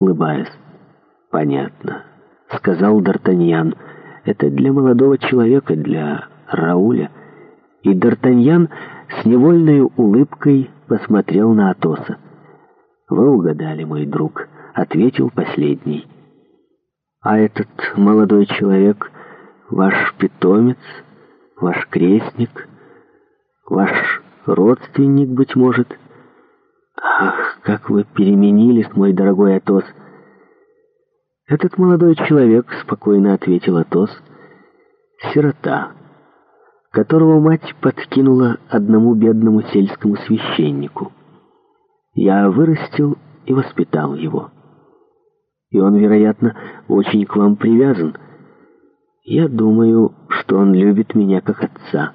улыбаясь. «Понятно», — сказал Д'Артаньян. «Это для молодого человека, для Рауля». И Д'Артаньян с невольной улыбкой посмотрел на Атоса. «Вы угадали, мой друг», — ответил последний. «А этот молодой человек — ваш питомец, ваш крестник, ваш родственник, быть может?» «Ах, как вы переменились, мой дорогой Атос!» «Этот молодой человек», — спокойно ответил Атос, — «сирота, которого мать подкинула одному бедному сельскому священнику. Я вырастил и воспитал его. И он, вероятно, очень к вам привязан. Я думаю, что он любит меня как отца.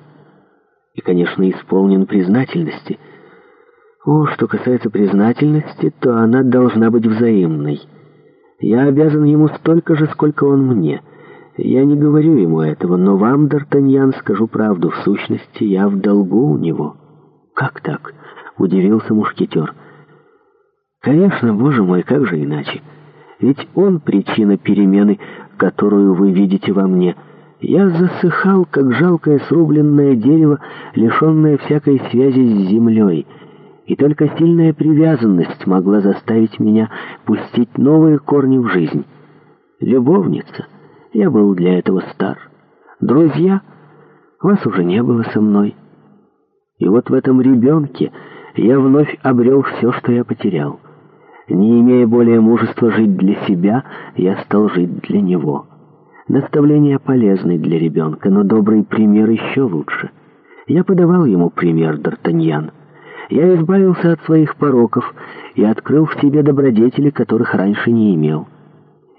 И, конечно, исполнен признательности — о, что касается признательности, то она должна быть взаимной. Я обязан ему столько же, сколько он мне. Я не говорю ему этого, но вам, Д'Артаньян, скажу правду. В сущности, я в долгу у него. Как так? Удивился мушкетер. Конечно, боже мой, как же иначе? Ведь он причина перемены, которую вы видите во мне. Я засыхал, как жалкое срубленное дерево, лишенное всякой связи с землей — и только сильная привязанность могла заставить меня пустить новые корни в жизнь. Любовница, я был для этого стар. Друзья, вас уже не было со мной. И вот в этом ребенке я вновь обрел все, что я потерял. Не имея более мужества жить для себя, я стал жить для него. Наставления полезны для ребенка, но добрый пример еще лучше. Я подавал ему пример Д'Артаньян. Я избавился от своих пороков и открыл в себе добродетели, которых раньше не имел.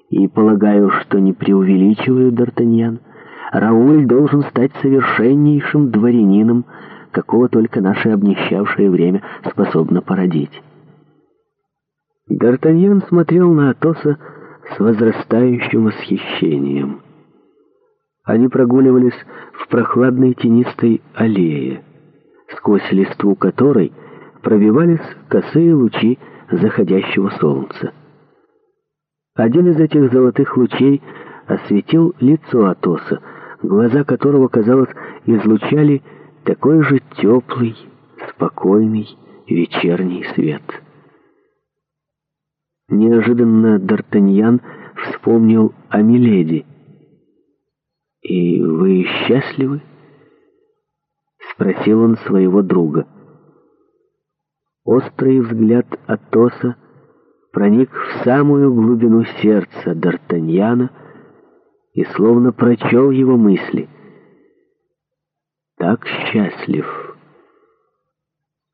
И полагаю, что не преувеличиваю, Д'Артаньян, Рауль должен стать совершеннейшим дворянином, какого только наше обнищавшее время способно породить. Д'Артаньян смотрел на Атоса с возрастающим восхищением. Они прогуливались в прохладной тенистой аллее, сквозь листву которой — пробивались косые лучи заходящего солнца. Один из этих золотых лучей осветил лицо Атоса, глаза которого, казалось, излучали такой же теплый, спокойный вечерний свет. Неожиданно Д'Артаньян вспомнил о Миледи. «И вы счастливы?» — спросил он своего друга. — Острый взгляд Атоса проник в самую глубину сердца Д'Артаньяна и словно прочел его мысли. Так счастлив,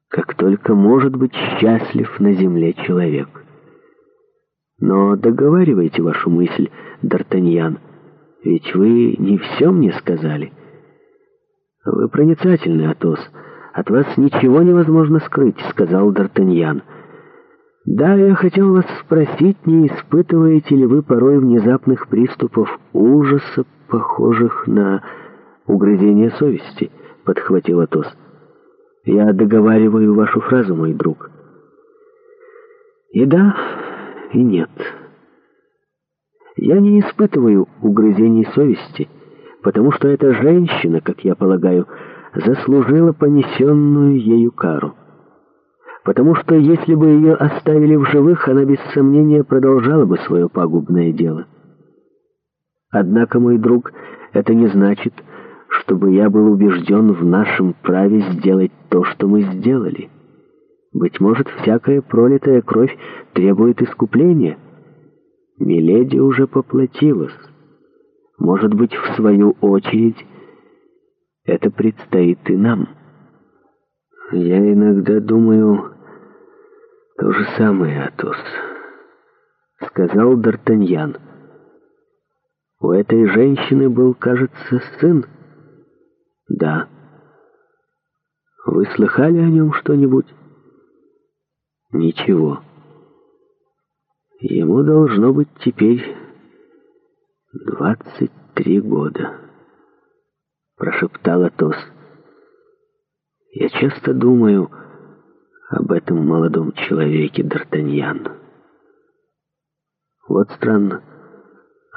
как только может быть счастлив на земле человек. Но договаривайте вашу мысль, Д'Артаньян, ведь вы не все мне сказали. Вы проницательный Атос, — «От вас ничего невозможно скрыть», — сказал Д'Артаньян. «Да, я хотел вас спросить, не испытываете ли вы порой внезапных приступов ужаса, похожих на угрызение совести?» — подхватил Атос. «Я договариваю вашу фразу, мой друг». «И да, и нет. Я не испытываю угрызений совести, потому что эта женщина, как я полагаю, — заслужила понесенную ею кару. Потому что если бы ее оставили в живых, она без сомнения продолжала бы свое пагубное дело. Однако, мой друг, это не значит, чтобы я был убежден в нашем праве сделать то, что мы сделали. Быть может, всякая пролитая кровь требует искупления. Миледи уже поплатилась. Может быть, в свою очередь... Это предстоит и нам. Я иногда думаю то же самое, Атос, — сказал Д'Артаньян. У этой женщины был, кажется, сын? Да. Вы слыхали о нем что-нибудь? Ничего. Ему должно быть теперь двадцать три года прошептал Атос. «Я часто думаю об этом молодом человеке, Д'Артаньян. Вот странно,